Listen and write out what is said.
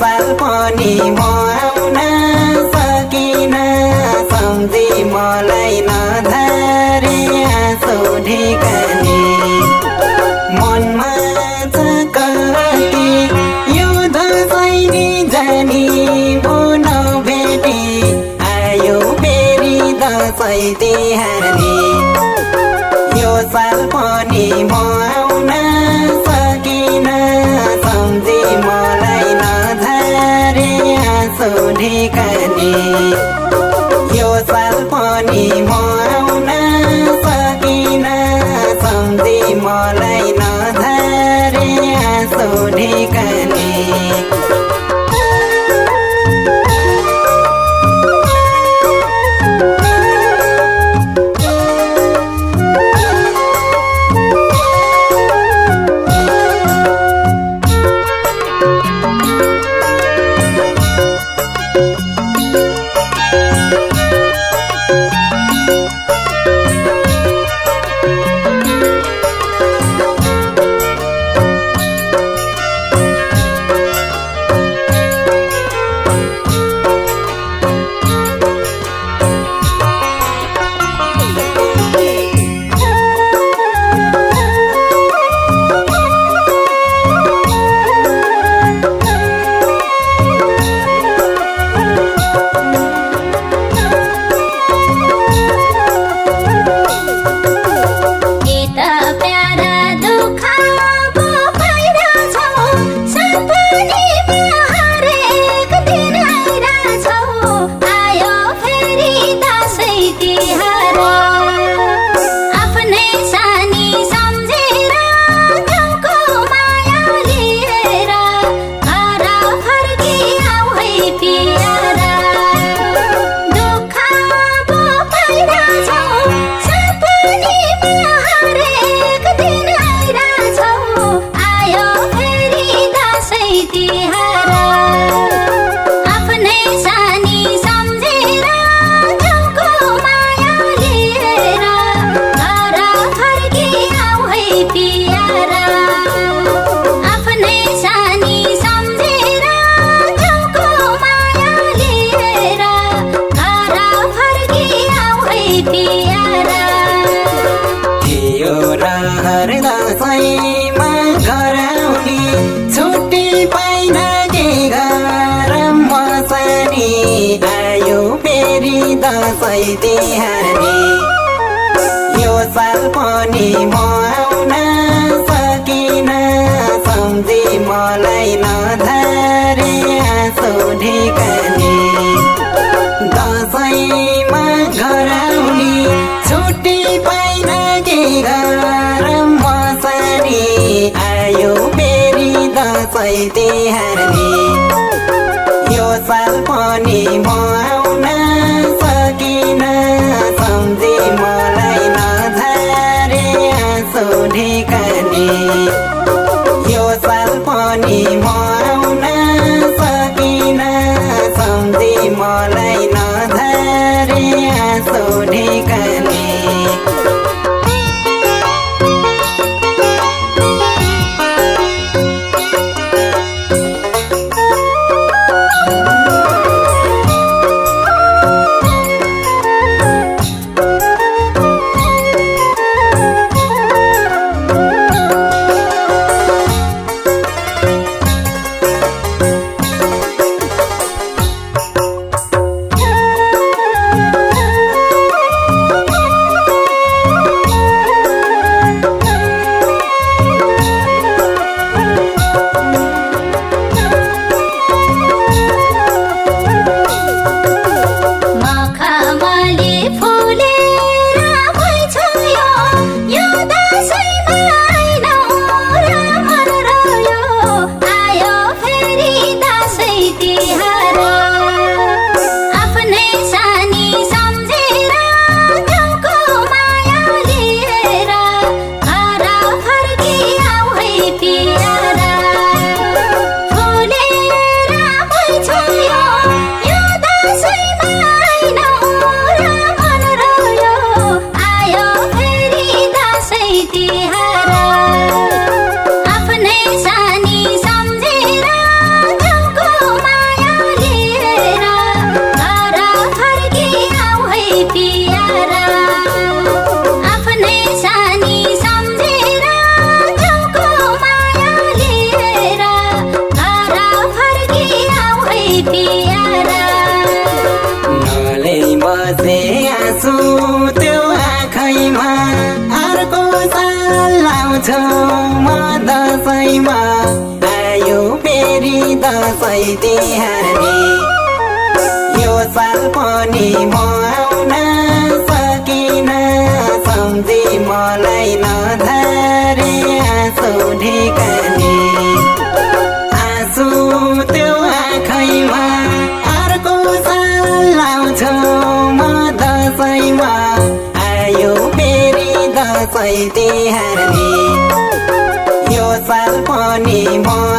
नेपाल म दसैँ तिहारी यो साल पनि म आउन सकिनँ। सम्झी मलाई नधारे आँसु ढिका दसैँमा आयो फेरि दसैँ तिहारले यो साल पनि म आउन सकिन सम्झी मलाई नधारे आँसु पनि